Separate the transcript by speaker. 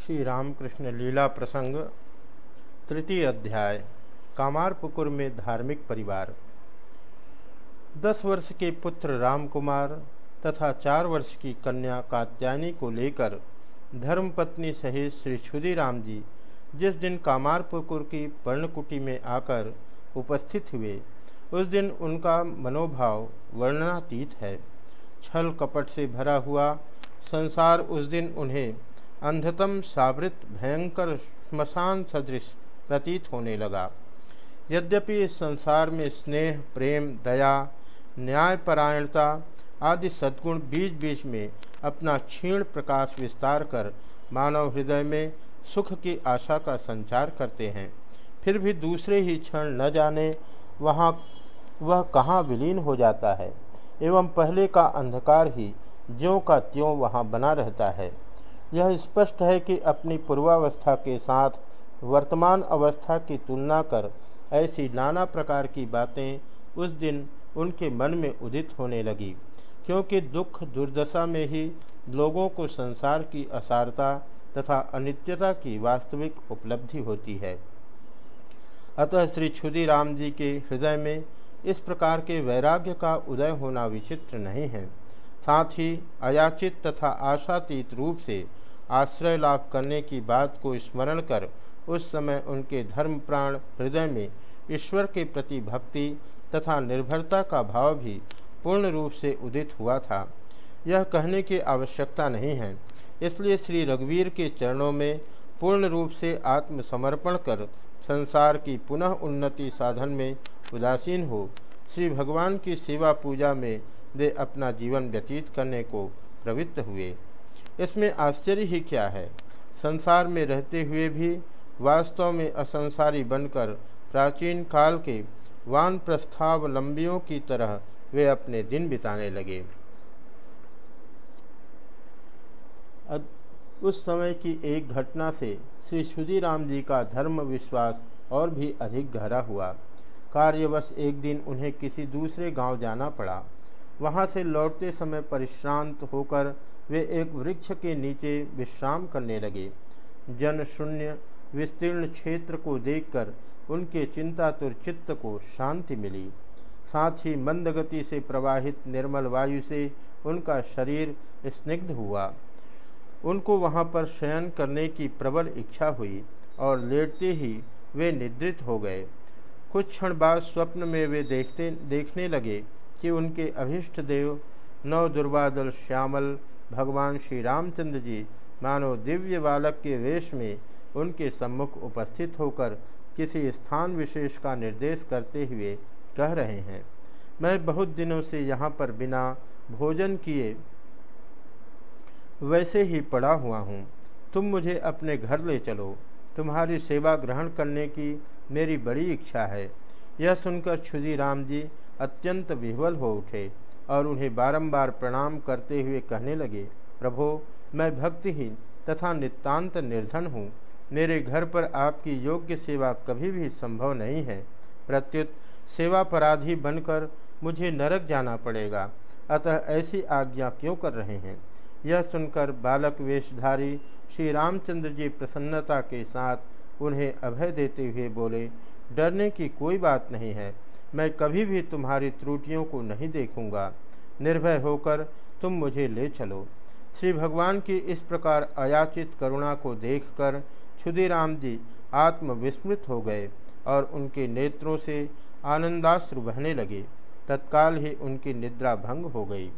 Speaker 1: श्री रामकृष्ण लीला प्रसंग, तृतीय अध्याय, कामारपुकुर में धार्मिक परिवार। दस वर्ष के पुत्र रामकुमार तथा चार वर्ष की कन्या कात्यायनी को लेकर धर्मपत्नी सहित श्री क्षुदीराम जी, जिस दिन कामारपुकुर की पर्णकुटी में आकर उपस्थित हुए, उस दिन उनका मनोभाव वर्णनातीत है। छल कपट से भरा हुआ संसार उस दिन उन्हें अंधतम सावृत भयंकर श्मशान सदृश प्रतीत होने लगा। यद्यपि इस संसार में स्नेह, प्रेम, दया, न्यायपरायणता आदि सद्गुण बीच बीच में अपना क्षीण प्रकाश विस्तार कर मानव हृदय में सुख की आशा का संचार करते हैं, फिर भी दूसरे ही क्षण न जाने वहाँ, वह कहाँ विलीन हो जाता है, एवं पहले का अंधकार ही ज्यों का त्यों वहाँ बना रहता है। यह स्पष्ट है कि अपनी पूर्वावस्था के साथ वर्तमान अवस्था की तुलना कर ऐसी नाना प्रकार की बातें उस दिन उनके मन में उदित होने लगी, क्योंकि दुख दुर्दशा में ही लोगों को संसार की असारता तथा अनित्यता की वास्तविक उपलब्धि होती है। अतः श्री क्षुदीराम जी के हृदय में इस प्रकार के वैराग्य का उदय होना विचित्र नहीं है। साथ ही अयाचित तथा आशातीत रूप से आश्रय लाभ करने की बात को स्मरण कर उस समय उनके धर्म प्राण हृदय में ईश्वर के प्रति भक्ति तथा निर्भरता का भाव भी पूर्ण रूप से उदित हुआ था। यह कहने की आवश्यकता नहीं है। इसलिए श्री रघुवीर के चरणों में पूर्ण रूप से आत्मसमर्पण कर संसार की पुनः उन्नति साधन में उदासीन हो, श्री भगवान की सेवा पूजा में वे अपना जीवन व्यतीत करने को प्रवृत्त हुए। इसमें आश्चर्य ही क्या है? संसार में रहते हुए भी, वास्तव में असंसारी बनकर प्राचीन काल के वान प्रस्थावलंबियों की तरह वे अपने दिन बिताने लगे। उस समय की एक घटना से श्री सुधीराम जी का धर्म विश्वास और भी अधिक गहरा हुआ। कार्यवश एक दिन उन्हें किसी दूसरे गाँव जाना पड़ा। वहाँ से लौटते समय परिश्रांत होकर वे एक वृक्ष के नीचे विश्राम करने लगे। जन शून्य विस्तीर्ण क्षेत्र को देखकर उनके चिंतातुर चित्त को शांति मिली। साथ ही मंद गति से प्रवाहित निर्मल वायु से उनका शरीर स्निग्ध हुआ। उनको वहाँ पर शयन करने की प्रबल इच्छा हुई और लेटते ही वे निद्रित हो गए। कुछ क्षण बाद स्वप्न में वे देखते, देखने लगे कि उनके अभिष्ट देव नव दुर्बादल श्यामल, भगवान श्री रामचंद्र जी मानो दिव्य बालक के वेश में उनके सम्मुख उपस्थित होकर किसी स्थान विशेष का निर्देश करते हुए कह रहे हैं, मैं बहुत दिनों से यहाँ पर बिना भोजन किए वैसे ही पड़ा हुआ हूँ। तुम मुझे अपने घर ले चलो। तुम्हारी सेवा ग्रहण करने की मेरी बड़ी इच्छा है। यह सुनकर छुजी राम जी अत्यंत विह्वल हो उठे और उन्हें बारंबार प्रणाम करते हुए कहने लगे, प्रभो, मैं भक्तिहीन तथा नितांत निर्धन हूँ। मेरे घर पर आपकी योग्य सेवा कभी भी संभव नहीं है। प्रत्युत सेवापराधी बनकर मुझे नरक जाना पड़ेगा। अतः ऐसी आज्ञा क्यों कर रहे हैं? यह सुनकर बालक वेशधारी श्री रामचंद्र जी प्रसन्नता के साथ उन्हें अभय देते हुए बोले, डरने की कोई बात नहीं है। मैं कभी भी तुम्हारी त्रुटियों को नहीं देखूँगा। निर्भय होकर तुम मुझे ले चलो। श्री भगवान की इस प्रकार अयाचित करुणा को देखकर क्षुदीराम जी आत्मविस्मृत हो गए और उनके नेत्रों से आनंदाश्रु बहने लगे। तत्काल ही उनकी निद्रा भंग हो गई।